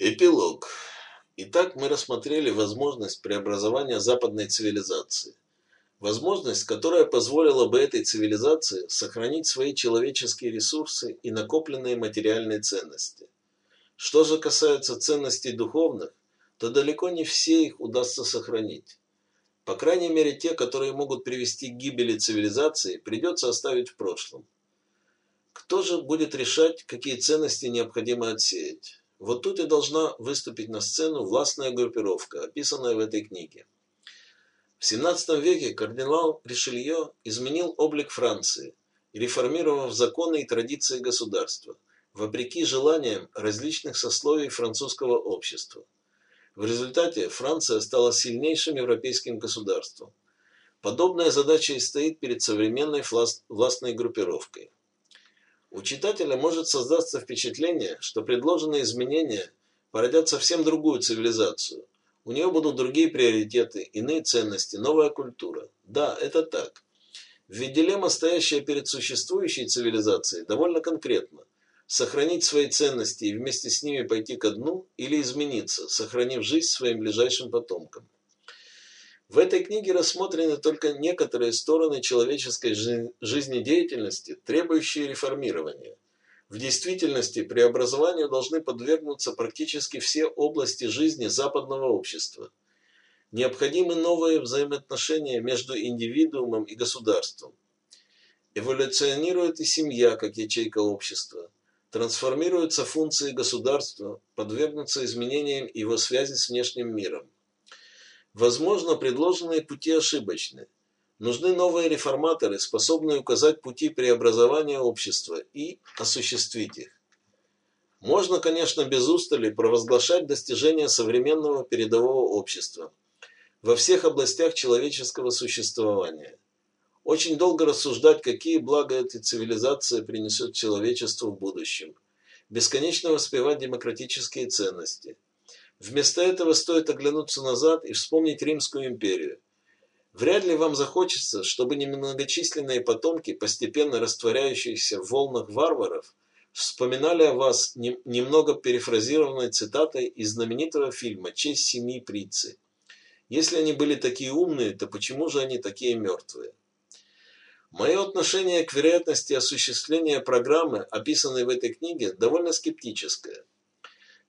Эпилог. Итак, мы рассмотрели возможность преобразования западной цивилизации. Возможность, которая позволила бы этой цивилизации сохранить свои человеческие ресурсы и накопленные материальные ценности. Что же касается ценностей духовных, то далеко не все их удастся сохранить. По крайней мере, те, которые могут привести к гибели цивилизации, придется оставить в прошлом. Кто же будет решать, какие ценности необходимо отсеять? Вот тут и должна выступить на сцену властная группировка, описанная в этой книге. В XVII веке кардинал Ришелье изменил облик Франции, реформировав законы и традиции государства, вопреки желаниям различных сословий французского общества. В результате Франция стала сильнейшим европейским государством. Подобная задача и стоит перед современной властной группировкой. У читателя может создаться впечатление, что предложенные изменения породят совсем другую цивилизацию. У нее будут другие приоритеты, иные ценности, новая культура. Да, это так. Ведь дилемма, стоящая перед существующей цивилизацией, довольно конкретна. Сохранить свои ценности и вместе с ними пойти ко дну или измениться, сохранив жизнь своим ближайшим потомкам. В этой книге рассмотрены только некоторые стороны человеческой жизнедеятельности, требующие реформирования. В действительности преобразованию должны подвергнуться практически все области жизни западного общества. Необходимы новые взаимоотношения между индивидуумом и государством. Эволюционирует и семья как ячейка общества. Трансформируются функции государства, подвергнутся изменениям его связи с внешним миром. Возможно, предложенные пути ошибочны. Нужны новые реформаторы, способные указать пути преобразования общества и осуществить их. Можно, конечно, без устали провозглашать достижения современного передового общества во всех областях человеческого существования. Очень долго рассуждать, какие блага эта цивилизация принесет человечеству в будущем. Бесконечно воспевать демократические ценности – Вместо этого стоит оглянуться назад и вспомнить Римскую империю. Вряд ли вам захочется, чтобы немногочисленные потомки, постепенно растворяющиеся в волнах варваров, вспоминали о вас немного перефразированной цитатой из знаменитого фильма «Честь семьи Прицы». Если они были такие умные, то почему же они такие мертвые? Мое отношение к вероятности осуществления программы, описанной в этой книге, довольно скептическое.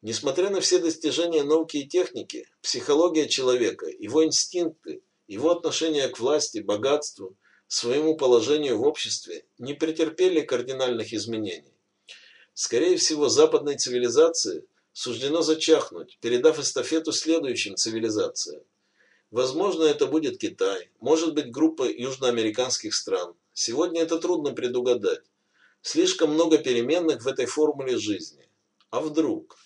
Несмотря на все достижения науки и техники, психология человека, его инстинкты, его отношение к власти, богатству, своему положению в обществе не претерпели кардинальных изменений. Скорее всего, западной цивилизации суждено зачахнуть, передав эстафету следующим цивилизациям. Возможно, это будет Китай, может быть группа южноамериканских стран. Сегодня это трудно предугадать. Слишком много переменных в этой формуле жизни. А вдруг?